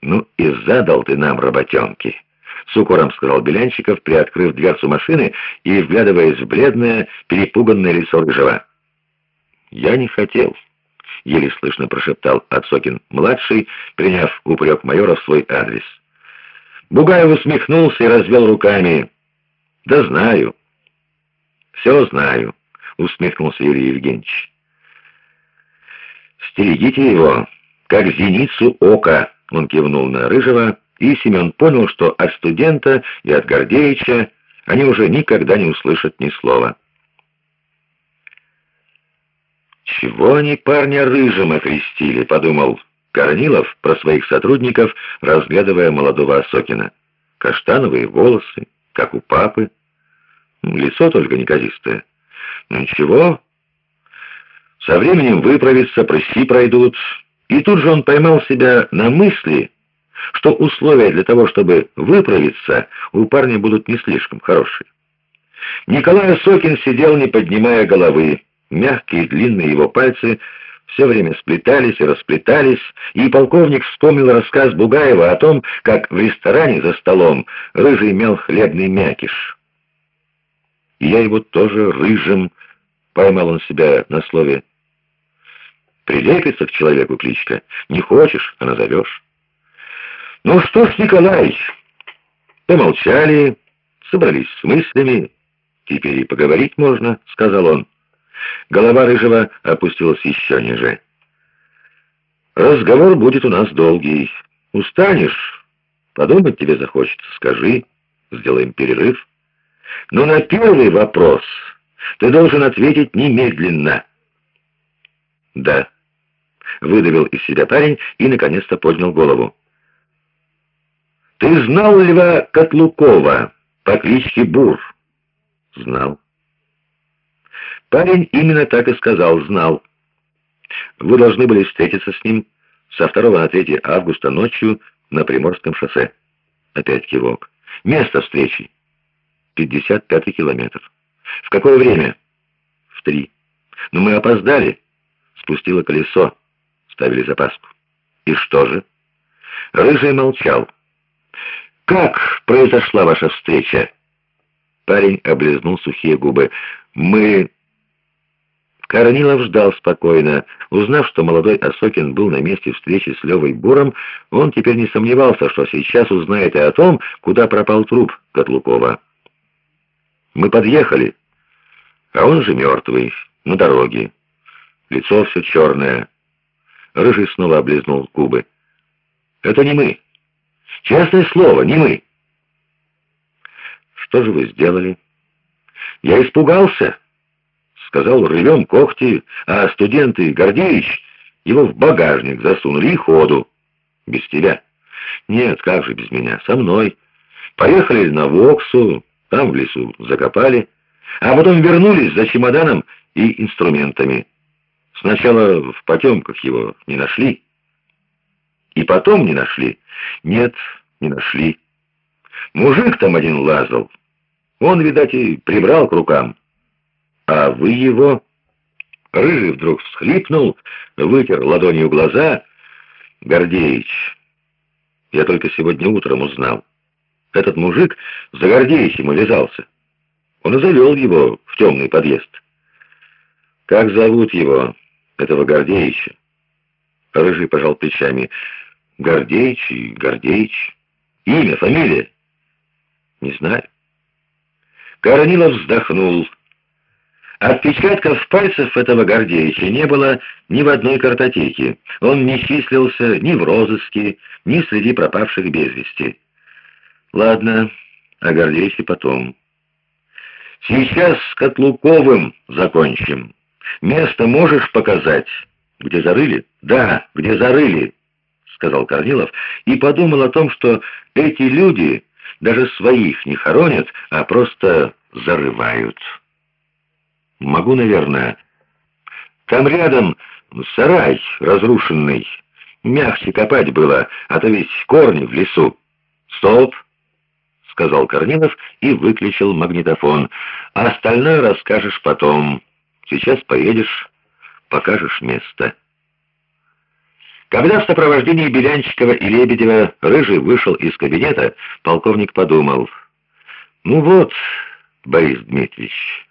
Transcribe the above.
«Ну и задал ты нам работенки!» С укором сказал Белянчиков, приоткрыв дверцу машины и вглядываясь в бледное, перепуганное лицо Рыжего. «Я не хотел», — еле слышно прошептал Отсокин-младший, приняв упрек майора в свой адрес. Бугаев усмехнулся и развел руками. «Да знаю». «Все знаю», — усмехнулся Юрий Евгеньевич. «Стерегите его, как зеницу ока», — он кивнул на Рыжего, и Семен понял, что от студента и от Гордеича они уже никогда не услышат ни слова. «Чего они парня рыжим окрестили?» — подумал Корнилов про своих сотрудников, разглядывая молодого Осокина. «Каштановые волосы, как у папы. Лицо только неказистое. Ну ничего, со временем выправится, прыщи пройдут». И тут же он поймал себя на мысли, что условия для того, чтобы выправиться, у парня будут не слишком хорошие. Николай Осокин сидел, не поднимая головы. Мягкие длинные его пальцы все время сплетались и расплетались, и полковник вспомнил рассказ Бугаева о том, как в ресторане за столом рыжий имел хлебный мякиш. Я его тоже рыжим, поймал он себя на слове. Прилепится к человеку кличка. Не хочешь, а назовешь. Ну что ж, Николай, помолчали, собрались с мыслями. Теперь и поговорить можно, сказал он. Голова Рыжего опустилась еще ниже. «Разговор будет у нас долгий. Устанешь? Подумать тебе захочется. Скажи. Сделаем перерыв. Но на первый вопрос ты должен ответить немедленно». «Да», — выдавил из себя парень и наконец-то поднял голову. «Ты знал Льва Котлукова по кличке Бур?» «Знал». Парень именно так и сказал, знал. Вы должны были встретиться с ним со 2 на 3 августа ночью на Приморском шоссе. Опять кивок. Место встречи. 55 километр. В какое время? В три. Но мы опоздали. Спустило колесо. Ставили запаску. И что же? Рыжий молчал. «Как произошла ваша встреча?» Парень облизнул сухие губы. «Мы...» Корнилов ждал спокойно. Узнав, что молодой Осокин был на месте встречи с Левой Буром, он теперь не сомневался, что сейчас узнает и о том, куда пропал труп Котлукова. «Мы подъехали, а он же мертвый, на дороге. Лицо все черное». Рыжий снова облизнул губы. «Это не мы. Честное слово, не мы». «Что же вы сделали?» «Я испугался». Сказал, рвем когти, а студенты Гордеевич его в багажник засунули и ходу. Без тебя. Нет, как же без меня, со мной. Поехали на Воксу, там в лесу закопали, а потом вернулись за чемоданом и инструментами. Сначала в потемках его не нашли. И потом не нашли. Нет, не нашли. Мужик там один лазал. Он, видать, и прибрал к рукам. «А вы его...» Рыжий вдруг всхлипнул, вытер ладонью глаза. «Гордеич, я только сегодня утром узнал. Этот мужик за Гордеичем увязался. Он и завел его в темный подъезд. Как зовут его, этого Гордеича?» Рыжий пожал плечами. «Гордеич и Гордеич. Имя, фамилия?» «Не знаю». Корнилов вздохнул. Отпечатков пальцев этого Гордеича не было ни в одной картотеке. Он не числился ни в розыске, ни среди пропавших без вести. Ладно, о Гордеиче потом. Сейчас с Котлуковым закончим. Место можешь показать? Где зарыли? Да, где зарыли, сказал Корнилов и подумал о том, что эти люди даже своих не хоронят, а просто зарывают. Могу, наверное. Там рядом сарай разрушенный. Мягче копать было, а то ведь корни в лесу. Стоп, сказал Корнилов и выключил магнитофон. А остальное расскажешь потом. Сейчас поедешь, покажешь место. Когда в сопровождении Белянчикова и Лебедева Рыжий вышел из кабинета, полковник подумал, «Ну вот, Борис Дмитриевич,